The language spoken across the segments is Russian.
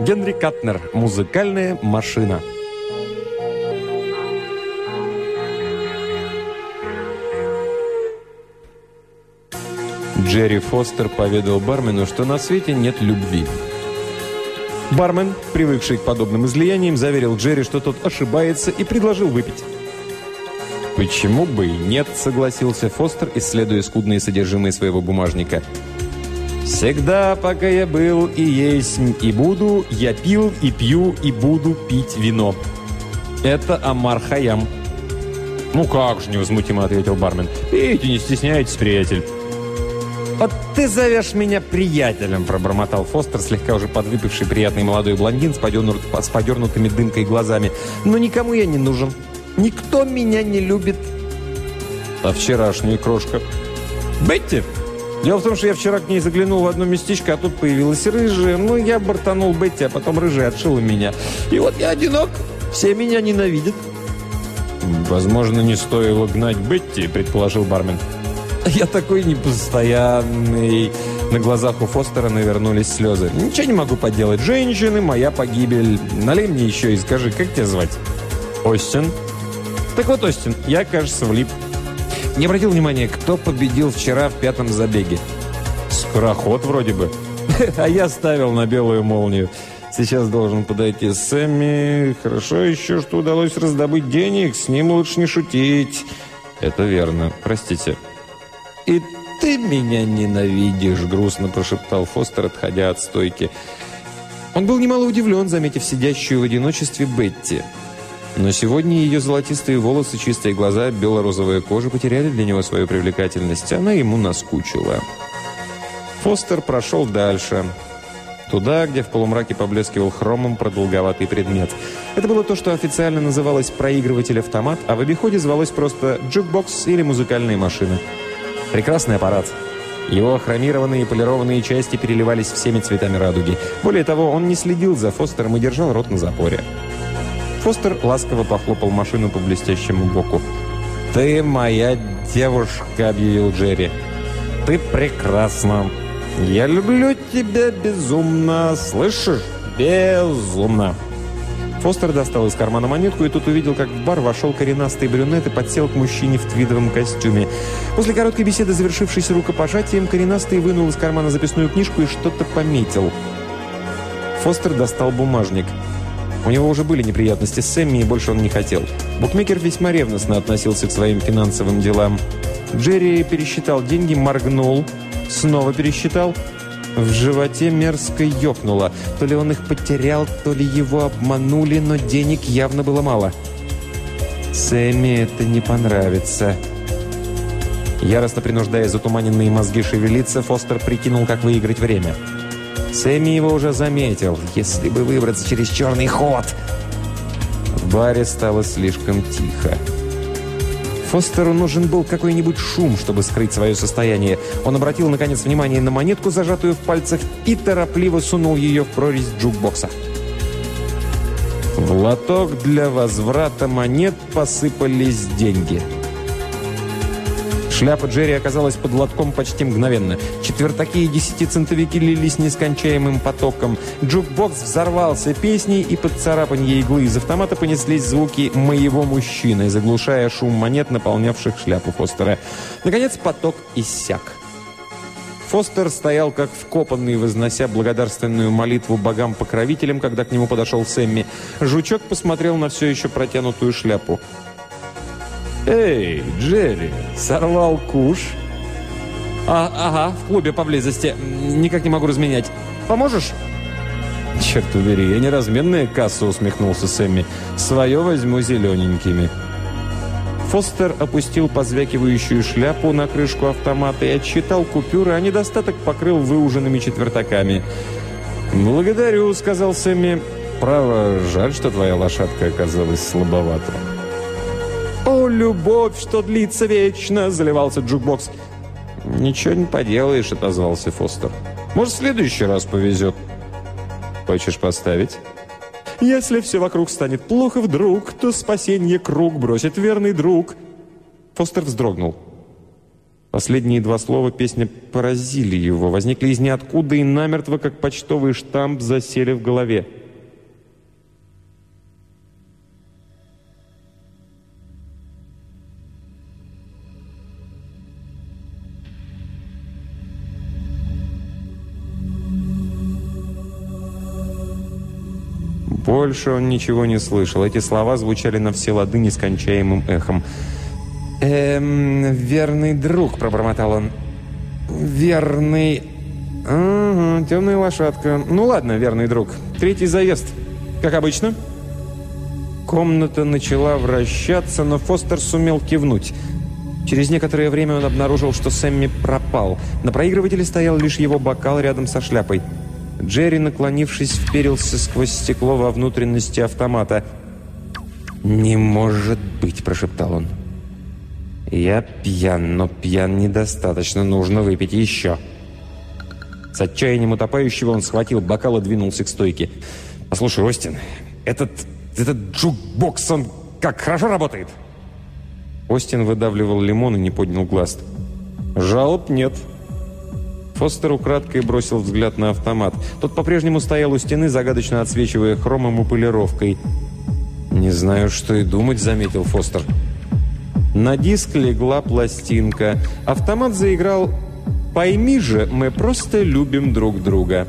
Генри Катнер. Музыкальная машина. Джерри Фостер поведал бармену, что на свете нет любви. Бармен, привыкший к подобным излияниям, заверил Джерри, что тот ошибается, и предложил выпить. «Почему бы и нет?» – согласился Фостер, исследуя скудные содержимые своего бумажника. «Всегда, пока я был и есть, и буду, я пил и пью и буду пить вино». «Это Амар Хаям». «Ну как же», – невозмутимо ответил бармен. «Пейте, не стесняйтесь, приятель». «Вот ты зовешь меня приятелем», – пробормотал Фостер, слегка уже подвыпивший приятный молодой блондин с, подернут, с подернутыми дымкой глазами. «Но никому я не нужен. Никто меня не любит». «А вчерашняя крошка?» «Бетти!» Дело в том, что я вчера к ней заглянул в одно местечко, а тут появилась рыжая. Ну, я бортанул Бетти, а потом рыжая отшила меня. И вот я одинок. Все меня ненавидят. «Возможно, не стоило гнать Бетти», — предположил бармен. Я такой непостоянный. На глазах у Фостера навернулись слезы. Ничего не могу поделать. Женщины, моя погибель. Налей мне еще и скажи, как тебя звать? Остин. Так вот, Остин, я, кажется, влип. Не обратил внимания, кто победил вчера в пятом забеге? Скороход вроде бы. А я ставил на белую молнию. Сейчас должен подойти Сэмми. Хорошо еще, что удалось раздобыть денег. С ним лучше не шутить. Это верно. Простите. «И ты меня ненавидишь», — грустно прошептал Фостер, отходя от стойки. Он был немало удивлен, заметив сидящую в одиночестве Бетти. Но сегодня ее золотистые волосы, чистые глаза, бело-розовая кожа потеряли для него свою привлекательность. Она ему наскучила. Фостер прошел дальше. Туда, где в полумраке поблескивал хромом продолговатый предмет. Это было то, что официально называлось проигрыватель-автомат, а в обиходе звалось просто джукбокс или музыкальная машина. Прекрасный аппарат. Его хромированные и полированные части переливались всеми цветами радуги. Более того, он не следил за Фостером и держал рот на запоре. Фостер ласково похлопал машину по блестящему боку. «Ты моя девушка», — объявил Джерри. «Ты прекрасна. Я люблю тебя безумно, слышишь? Безумно». Фостер достал из кармана монетку и тут увидел, как в бар вошел коренастый брюнет и подсел к мужчине в твидовом костюме. После короткой беседы, завершившейся рукопожатием, коренастый вынул из кармана записную книжку и что-то пометил. Фостер достал бумажник. У него уже были неприятности с Сэмми, и больше он не хотел. Букмекер весьма ревностно относился к своим финансовым делам. Джерри пересчитал деньги, моргнул, снова пересчитал – в животе мерзко ёкнуло. То ли он их потерял, то ли его обманули, но денег явно было мало. Сэмми это не понравится. Яростно принуждая затуманенные мозги шевелиться, Фостер прикинул, как выиграть время. Сэмми его уже заметил. Если бы выбраться через черный ход... В баре стало слишком тихо. Фостеру нужен был какой-нибудь шум, чтобы скрыть свое состояние. Он обратил, наконец, внимание на монетку, зажатую в пальцах, и торопливо сунул ее в прорезь джукбокса. В лоток для возврата монет посыпались деньги – Шляпа Джерри оказалась под лотком почти мгновенно. Четвертаки и десятицентовики лились нескончаемым потоком. Джукбокс взорвался песней, и под царапанье иглы из автомата понеслись звуки «моего мужчины», заглушая шум монет, наполнявших шляпу Фостера. Наконец поток иссяк. Фостер стоял как вкопанный, вознося благодарственную молитву богам-покровителям, когда к нему подошел Сэмми. Жучок посмотрел на все еще протянутую шляпу. «Эй, Джерри, сорвал куш?» а, «Ага, в клубе поблизости. Никак не могу разменять. Поможешь?» «Черт убери, я не разменная касса», — усмехнулся Сэмми. «Свое возьму зелененькими». Фостер опустил позвякивающую шляпу на крышку автомата и отсчитал купюры, а недостаток покрыл выуженными четвертаками. «Благодарю», — сказал Сэмми. «Право, жаль, что твоя лошадка оказалась слабовата». «О, любовь, что длится вечно!» – заливался джукбокс. «Ничего не поделаешь», – отозвался Фостер. «Может, в следующий раз повезет». «Хочешь поставить?» «Если все вокруг станет плохо вдруг, то спасение круг бросит верный друг». Фостер вздрогнул. Последние два слова песни поразили его, возникли из ниоткуда и намертво, как почтовый штамп, засели в голове. Больше он ничего не слышал. Эти слова звучали на все лады нескончаемым эхом. «Эм, верный друг», — пробормотал он. «Верный...» «Ага, темная лошадка. Ну ладно, верный друг. Третий заезд. Как обычно?» Комната начала вращаться, но Фостер сумел кивнуть. Через некоторое время он обнаружил, что Сэмми пропал. На проигрывателе стоял лишь его бокал рядом со шляпой. Джерри, наклонившись, вперился сквозь стекло во внутренности автомата. «Не может быть!» – прошептал он. «Я пьян, но пьян недостаточно. Нужно выпить еще». С отчаянием утопающего он схватил бокал и двинулся к стойке. «Послушай, Остин, этот, этот джукбокс, он как хорошо работает!» Остин выдавливал лимон и не поднял глаз. «Жалоб нет». Фостер украдкой бросил взгляд на автомат. Тот по-прежнему стоял у стены, загадочно отсвечивая хромом и полировкой. «Не знаю, что и думать», — заметил Фостер. На диск легла пластинка. Автомат заиграл «Пойми же, мы просто любим друг друга».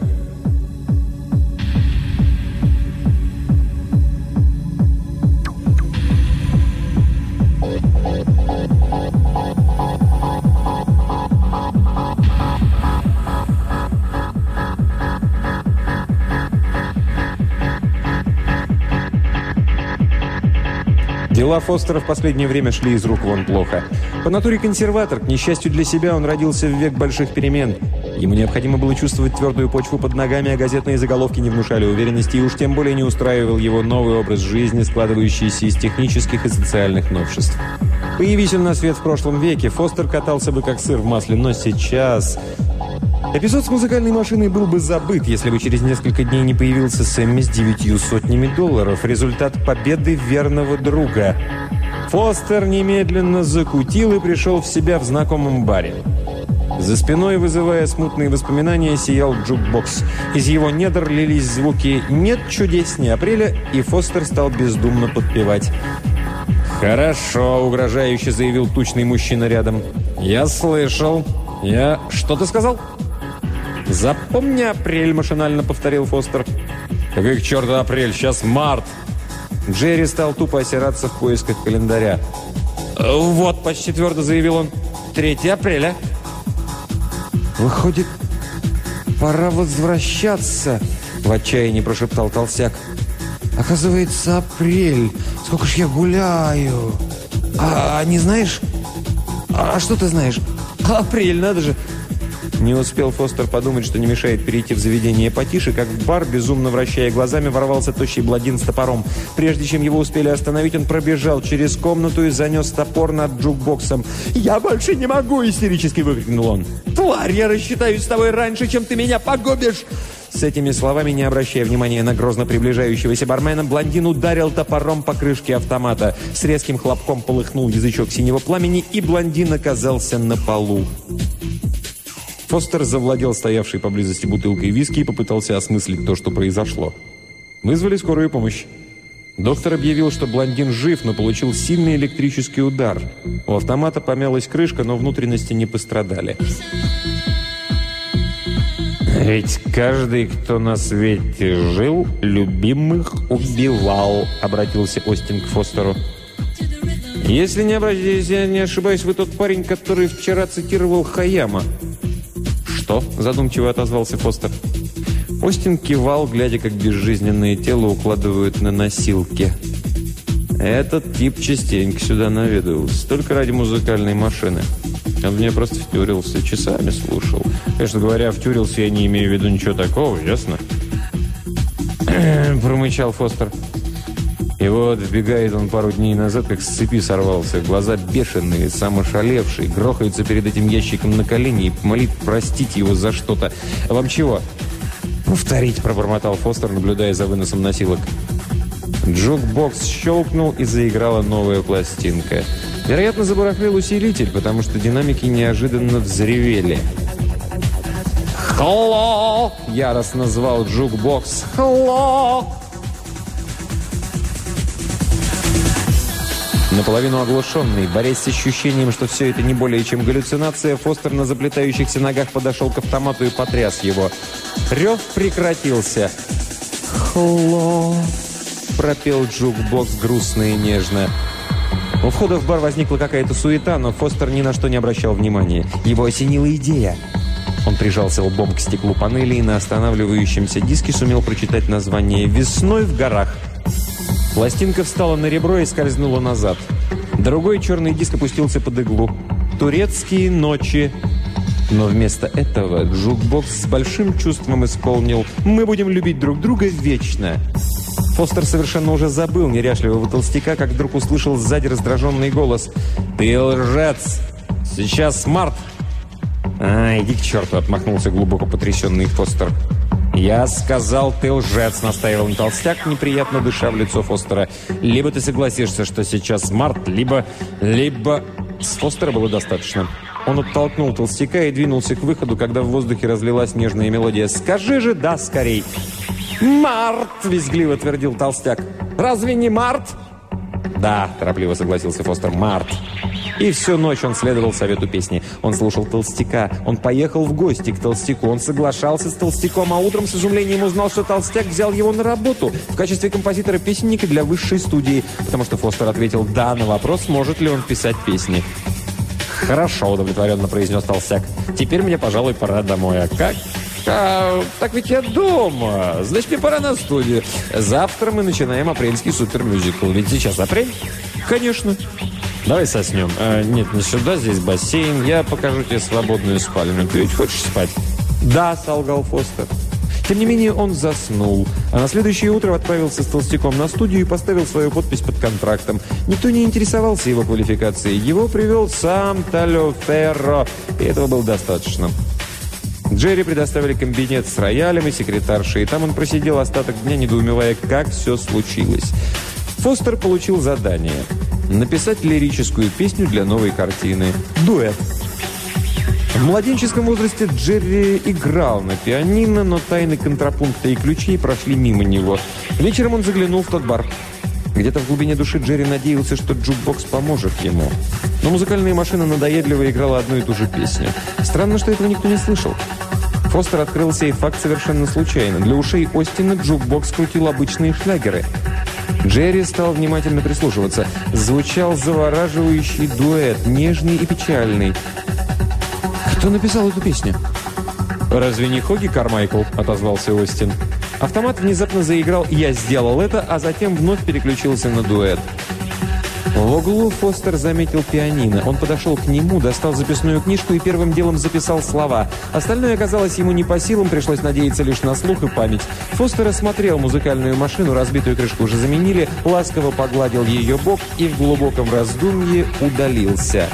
Дела Фостера в последнее время шли из рук вон плохо. По натуре консерватор, к несчастью для себя, он родился в век больших перемен. Ему необходимо было чувствовать твердую почву под ногами, а газетные заголовки не внушали уверенности, и уж тем более не устраивал его новый образ жизни, складывающийся из технических и социальных новшеств. Появись он на свет в прошлом веке, Фостер катался бы как сыр в масле, но сейчас... Эпизод с музыкальной машиной был бы забыт, если бы через несколько дней не появился Сэмми с девятью сотнями долларов. Результат победы верного друга. Фостер немедленно закутил и пришел в себя в знакомом баре. За спиной, вызывая смутные воспоминания, сиял джукбокс. Из его недр лились звуки «Нет чудеснее апреля», и Фостер стал бездумно подпевать. «Хорошо», — угрожающе заявил тучный мужчина рядом. «Я слышал. Я... Что ты сказал?» «Запомни апрель», — машинально повторил Фостер. «Какой к черту апрель? Сейчас март!» Джерри стал тупо осираться в поисках календаря. «Вот», — почти твердо заявил он, — «3 апреля». «Выходит, пора возвращаться», — в отчаянии прошептал толстяк. «Оказывается, апрель. Сколько ж я гуляю. А, а не знаешь? А что ты знаешь? Апрель, надо же. Не успел Фостер подумать, что не мешает перейти в заведение потише, как в бар, безумно вращая глазами, ворвался тощий бладин с топором. Прежде чем его успели остановить, он пробежал через комнату и занес топор над джукбоксом. «Я больше не могу!» – истерически выкрикнул он. «Тварь, я рассчитаюсь с тобой раньше, чем ты меня погубишь!» С этими словами, не обращая внимания на грозно приближающегося бармена, блондин ударил топором по крышке автомата. С резким хлопком полыхнул язычок синего пламени, и блондин оказался на полу. Фостер завладел стоявшей поблизости бутылкой виски и попытался осмыслить то, что произошло. Вызвали скорую помощь. Доктор объявил, что блондин жив, но получил сильный электрический удар. У автомата помялась крышка, но внутренности не пострадали. «Ведь каждый, кто на свете жил, любимых убивал», — обратился Остин к Фостеру. «Если не, обратитесь, я не ошибаюсь, вы тот парень, который вчера цитировал Хаяма». «Что?» – задумчиво отозвался Фостер. Остин кивал, глядя, как безжизненное тело укладывают на носилки. Этот тип частенько сюда наведывался, только ради музыкальной машины. Он мне просто втюрился, часами слушал. Конечно говоря, втюрился я не имею в виду ничего такого, ясно? Промычал Фостер. И вот вбегает он пару дней назад, как с цепи сорвался. Глаза бешеные, сам ошалевший, грохается перед этим ящиком на колени и молит простить его за что-то. Вам чего? «Повторить», — пробормотал Фостер, наблюдая за выносом носилок. Джукбокс щелкнул и заиграла новая пластинка. Вероятно, забарахлил усилитель, потому что динамики неожиданно взревели. «Хло!» — яростно звал джукбокс. «Хло!» Наполовину оглушенный, борясь с ощущением, что все это не более чем галлюцинация, Фостер на заплетающихся ногах подошел к автомату и потряс его. Рев прекратился. «Хло!» — пропел джукбокс грустно и нежно. У входа в бар возникла какая-то суета, но Фостер ни на что не обращал внимания. Его осенила идея. Он прижался лбом к стеклу панели и на останавливающемся диске сумел прочитать название «Весной в горах». Пластинка встала на ребро и скользнула назад. Другой черный диск опустился под иглу. «Турецкие ночи». Но вместо этого джукбокс с большим чувством исполнил «Мы будем любить друг друга вечно». Фостер совершенно уже забыл неряшливого толстяка, как вдруг услышал сзади раздраженный голос. «Ты лжец! Сейчас март!» «А, иди к черту!» — отмахнулся глубоко потрясенный Фостер. «Я сказал, ты лжец!» — настаивал толстяк, неприятно дыша в лицо Фостера. «Либо ты согласишься, что сейчас март, либо... либо...» С Фостера было достаточно. Он оттолкнул толстяка и двинулся к выходу, когда в воздухе разлилась нежная мелодия. «Скажи же «да» скорей!» «Март!» – визгливо твердил толстяк. «Разве не март?» «Да», – торопливо согласился Фостер, – «март». И всю ночь он следовал совету песни. Он слушал толстяка. Он поехал в гости к толстяку. Он соглашался с толстяком, а утром с изумлением узнал, что толстяк взял его на работу в качестве композитора-песенника для высшей студии, потому что Фостер ответил «да» на вопрос, может ли он писать песни. «Хорошо», — удовлетворенно произнес толстяк. «Теперь мне, пожалуй, пора домой. А как а, так ведь я дома. Значит, мне пора на студию. Завтра мы начинаем апрельский супермюзикл. Ведь сейчас апрель? Конечно. Давай соснем. А, нет, не сюда, здесь бассейн. Я покажу тебе свободную спальню. Ты ведь хочешь спать? Да, солгал Фостер. Тем не менее, он заснул, а на следующее утро отправился с толстяком на студию и поставил свою подпись под контрактом. Никто не интересовался его квалификацией. Его привел сам Талио Ферро, и этого было достаточно. Джерри предоставили кабинет с роялем и секретаршей, и там он просидел остаток дня, недоумевая, как все случилось. Фостер получил задание – написать лирическую песню для новой картины «Дуэт». В младенческом возрасте Джерри играл на пианино, но тайны контрапункта и ключей прошли мимо него. Вечером он заглянул в тот бар. Где-то в глубине души Джерри надеялся, что джукбокс поможет ему. Но музыкальная машина надоедливо играла одну и ту же песню. Странно, что этого никто не слышал. Фостер открыл сей факт совершенно случайно. Для ушей Остина джукбокс крутил обычные шлягеры. Джерри стал внимательно прислушиваться. Звучал завораживающий дуэт, нежный и печальный. «Кто написал эту песню?» «Разве не Хоги Кармайкл?» – отозвался Остин. Автомат внезапно заиграл «Я сделал это», а затем вновь переключился на дуэт. В углу Фостер заметил пианино. Он подошел к нему, достал записную книжку и первым делом записал слова. Остальное оказалось ему не по силам, пришлось надеяться лишь на слух и память. Фостер осмотрел музыкальную машину, разбитую крышку уже заменили, ласково погладил ее бок и в глубоком раздумье удалился.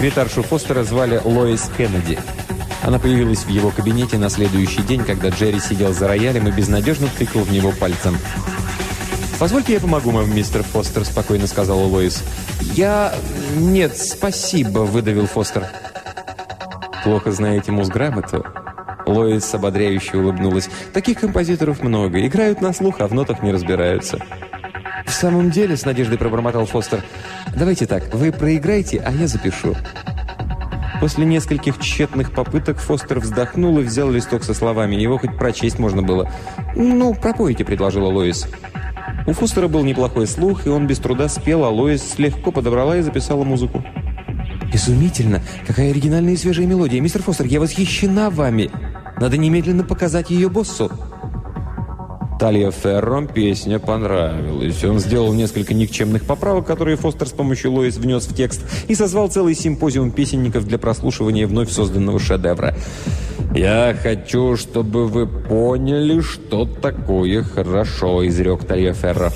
Секретаршу Фостера звали Лоис Кеннеди. Она появилась в его кабинете на следующий день, когда Джерри сидел за роялем и безнадежно тыкал в него пальцем. «Позвольте, я помогу вам, мистер Фостер», — спокойно сказала Лоис. «Я... нет, спасибо», — выдавил Фостер. «Плохо знаете музграмоту?» Лоис ободряюще улыбнулась. «Таких композиторов много. Играют на слух, а в нотах не разбираются». «В самом деле», — с надеждой пробормотал Фостер, «давайте так, вы проиграете, а я запишу». После нескольких тщетных попыток Фостер вздохнул и взял листок со словами. Его хоть прочесть можно было. «Ну, пропойте», — предложила Лоис. У Фостера был неплохой слух, и он без труда спел, а Лоис легко подобрала и записала музыку. «Изумительно! Какая оригинальная и свежая мелодия! Мистер Фостер, я восхищена вами! Надо немедленно показать ее боссу!» Талья Ферром песня понравилась. Он сделал несколько никчемных поправок, которые Фостер с помощью Лоис внес в текст, и созвал целый симпозиум песенников для прослушивания вновь созданного шедевра. «Я хочу, чтобы вы поняли, что такое хорошо», — изрек Талья Ферро.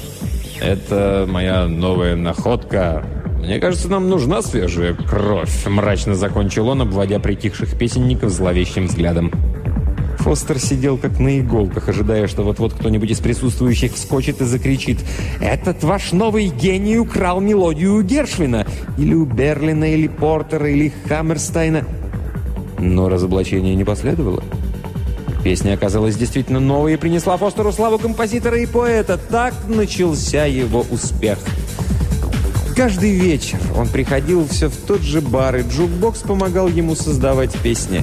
«Это моя новая находка, «Мне кажется, нам нужна свежая кровь», — мрачно закончил он, обводя притихших песенников зловещим взглядом. Фостер сидел как на иголках, ожидая, что вот-вот кто-нибудь из присутствующих вскочит и закричит «Этот ваш новый гений украл мелодию у Гершвина!» Или у Берлина, или Портера, или Хаммерстайна. Но разоблачение не последовало. Песня оказалась действительно новой и принесла Фостеру славу композитора и поэта. Так начался его успех. Каждый вечер он приходил все в тот же бар, и джукбокс помогал ему создавать песни.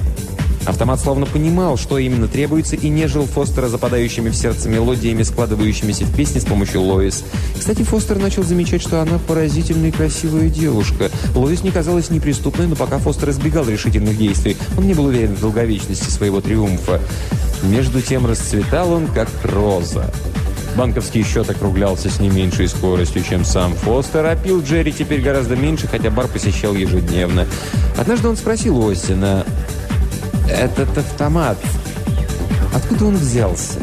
Автомат словно понимал, что именно требуется, и не жил Фостера западающими в сердце мелодиями, складывающимися в песни с помощью Лоис. Кстати, Фостер начал замечать, что она поразительная и красивая девушка. Лоис не казалась неприступной, но пока Фостер избегал решительных действий, он не был уверен в долговечности своего триумфа. Между тем расцветал он, как роза. Банковский счет округлялся с не меньшей скоростью, чем сам Фостер, а пил Джерри теперь гораздо меньше, хотя бар посещал ежедневно. Однажды он спросил Остина, «Этот автомат, откуда он взялся?»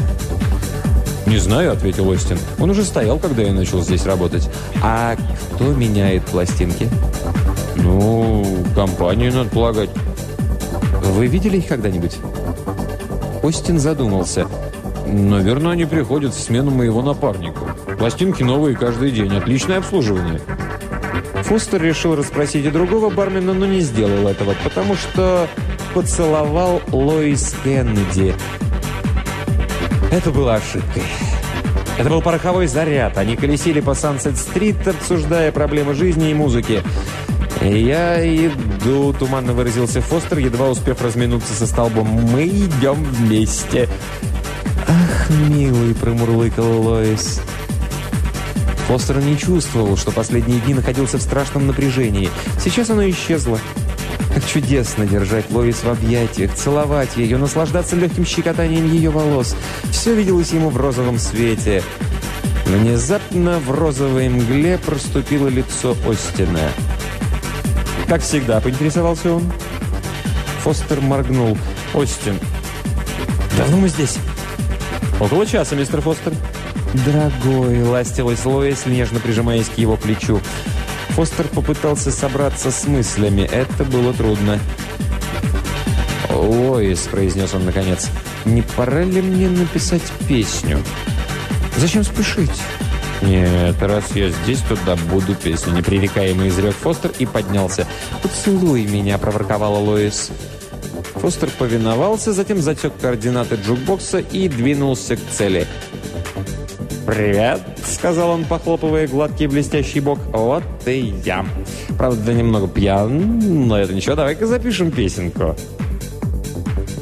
«Не знаю», — ответил Остин. «Он уже стоял, когда я начал здесь работать». «А кто меняет пластинки?» «Ну, компанию, надо полагать». «Вы видели их когда-нибудь?» Остин задумался. «Наверное, они приходят в смену моего напарнику. Пластинки новые каждый день. Отличное обслуживание». Фостер решил расспросить и другого бармена, но не сделал этого, потому что поцеловал Лоис Кеннеди. Это было ошибкой. Это был пороховой заряд. Они колесили по Сансет-стрит, обсуждая проблемы жизни и музыки. «Я иду», — туманно выразился Фостер, едва успев разминуться со столбом. «Мы идем вместе». «Ах, милый», — промурлыкал Лоис. Фостер не чувствовал, что последние дни находился в страшном напряжении. Сейчас оно исчезло. Как чудесно держать Лоис в объятиях, целовать ее, наслаждаться легким щекотанием ее волос. Все виделось ему в розовом свете. Внезапно в розовой мгле проступило лицо Остина. «Как всегда», — поинтересовался он. Фостер моргнул. «Остин, давно мы здесь?» «Около часа, мистер Фостер». «Дорогой», — ластилась Лоис, нежно прижимаясь к его плечу. Фостер попытался собраться с мыслями. Это было трудно. «Лоис», — произнес он наконец, — «не пора ли мне написать песню?» «Зачем спешить?» «Нет, раз я здесь, то добуду песню», — непререкаемо изрек Фостер и поднялся. «Поцелуй меня», — проворковала Лоис. Фостер повиновался, затем затек координаты джукбокса и двинулся к цели. «Привет», — сказал он, похлопывая гладкий блестящий бок. «Вот и я. Правда, немного пьян, но это ничего, давай-ка запишем песенку».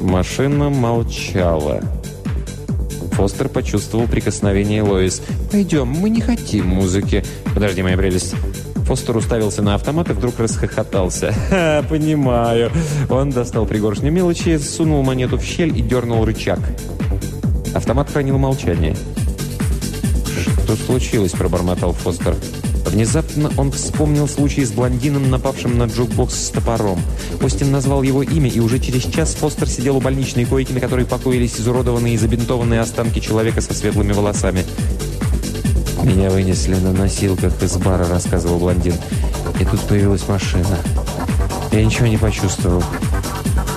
Машина молчала. Фостер почувствовал прикосновение Лоис. «Пойдем, мы не хотим музыки». «Подожди, моя прелесть». Фостер уставился на автомат и вдруг расхохотался. «Ха, понимаю». Он достал пригоршню мелочи, сунул монету в щель и дернул рычаг. Автомат хранил молчание. «Что случилось?» – пробормотал Фостер. Внезапно он вспомнил случай с блондином, напавшим на джукбокс с топором. Остин назвал его имя, и уже через час Фостер сидел у больничной койки, на которой покоились изуродованные и забинтованные останки человека со светлыми волосами. «Меня вынесли на носилках из бара», — рассказывал блондин. «И тут появилась машина. Я ничего не почувствовал.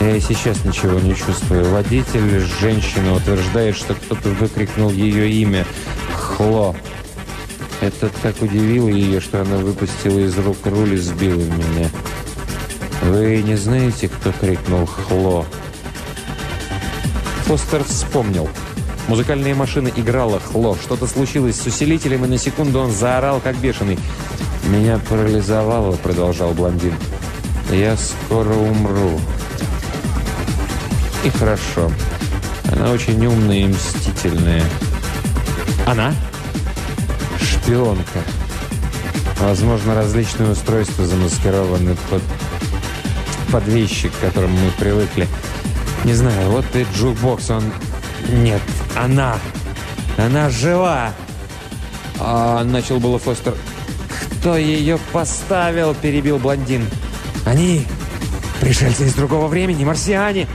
Я и сейчас ничего не чувствую. Водитель, женщина, утверждает, что кто-то выкрикнул ее имя. Хло. Это так удивило ее, что она выпустила из рук руль и сбила меня. «Вы не знаете, кто крикнул «Хло»?» Фостер вспомнил. Музыкальная машина играла «Хло». Что-то случилось с усилителем, и на секунду он заорал, как бешеный. «Меня парализовало», — продолжал блондин. «Я скоро умру». И хорошо. Она очень умная и мстительная. «Она?» Шпионка. Возможно, различные устройства замаскированы под, под к которым мы привыкли. Не знаю, вот и джукбокс, он... Нет, она! Она жива! А, начал было Фостер. «Кто ее поставил?» – перебил блондин. «Они! Пришельцы из другого времени, марсиане!»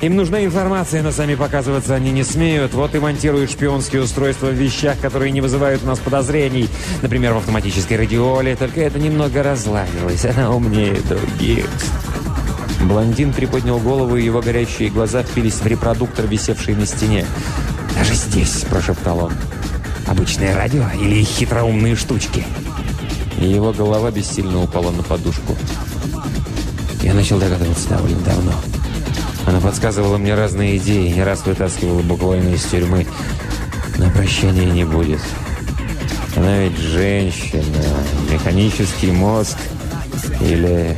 Им нужна информация, но сами показываться они не смеют. Вот и монтируют шпионские устройства в вещах, которые не вызывают у нас подозрений. Например, в автоматической радиоле. Только это немного разладилось. Она умнее других. Блондин приподнял голову, и его горящие глаза впились в репродуктор, висевший на стене. «Даже здесь», – прошептал он. «Обычное радио или хитроумные штучки?» И его голова бессильно упала на подушку. Я начал догадываться довольно давно. Она подсказывала мне разные идеи, не раз вытаскивала буквально из тюрьмы. На прощание не будет. Она ведь женщина, механический мозг или...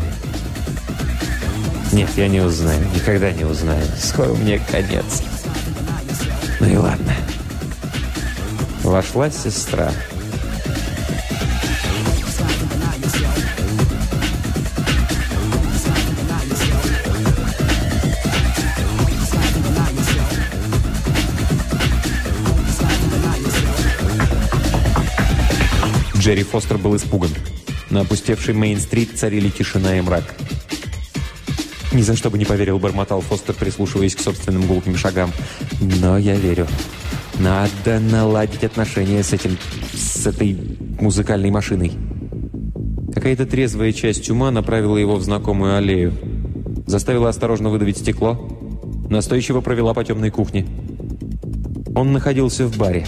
Нет, я не узнаю, никогда не узнаю. Скоро мне конец. Ну и ладно. Вошла сестра. Джерри Фостер был испуган. На опустевшей Мейн-стрит царили тишина и мрак. «Ни за что бы не поверил», — бормотал Фостер, прислушиваясь к собственным гулким шагам. «Но я верю. Надо наладить отношения с этим... с этой музыкальной машиной». Какая-то трезвая часть ума направила его в знакомую аллею. Заставила осторожно выдавить стекло. Настойчиво провела по темной кухне. Он находился в баре.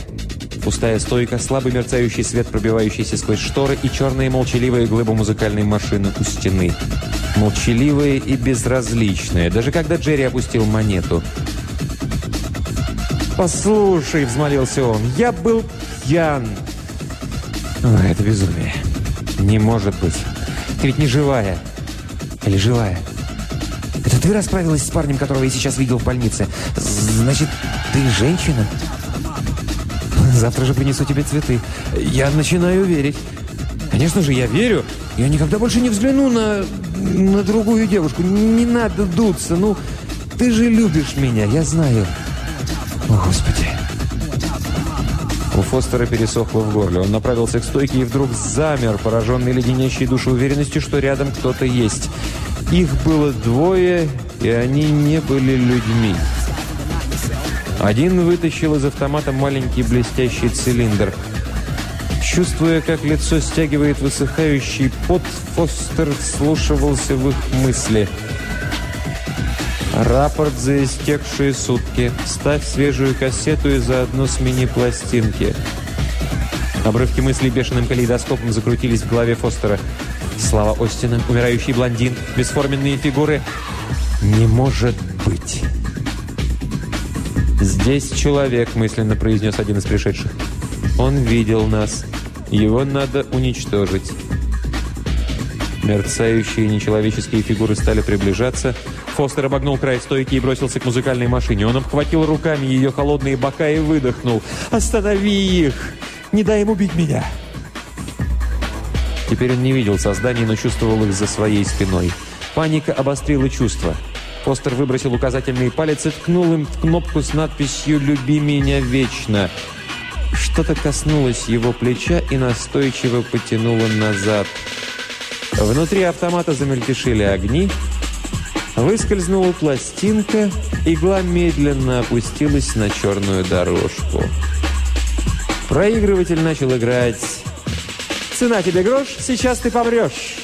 Пустая стойка, слабый мерцающий свет, пробивающийся сквозь шторы и черные молчаливые глыбы музыкальной машины у стены. Молчаливые и безразличные, даже когда Джерри опустил монету. «Послушай», — взмолился он, — «я был пьян». О, «Это безумие. Не может быть. Ты ведь не живая. Или живая?» «Это ты расправилась с парнем, которого я сейчас видел в больнице? Значит, ты женщина?» Завтра же принесу тебе цветы. Я начинаю верить. Конечно же, я верю. Я никогда больше не взгляну на, на другую девушку. Не надо дуться. Ну, ты же любишь меня, я знаю. О, Господи. У Фостера пересохло в горле. Он направился к стойке и вдруг замер, пораженный леденящей душу уверенностью, что рядом кто-то есть. Их было двое, и они не были людьми. Один вытащил из автомата маленький блестящий цилиндр. Чувствуя, как лицо стягивает высыхающий пот, Фостер вслушивался в их мысли. Рапорт за истекшие сутки. Ставь свежую кассету и заодно смени пластинки. Обрывки мыслей бешеным калейдоскопом закрутились в голове Фостера. Слава Остина, умирающий блондин, бесформенные фигуры. «Не может быть!» «Здесь человек», — мысленно произнес один из пришедших. «Он видел нас. Его надо уничтожить». Мерцающие нечеловеческие фигуры стали приближаться. Фостер обогнул край стойки и бросился к музыкальной машине. Он обхватил руками ее холодные бока и выдохнул. «Останови их! Не дай им убить меня!» Теперь он не видел созданий, но чувствовал их за своей спиной. Паника обострила чувства. Фостер выбросил указательный палец и ткнул им в кнопку с надписью «Люби меня вечно». Что-то коснулось его плеча и настойчиво потянуло назад. Внутри автомата замельтешили огни. Выскользнула пластинка, игла медленно опустилась на черную дорожку. Проигрыватель начал играть. «Цена тебе грош, сейчас ты помрешь!»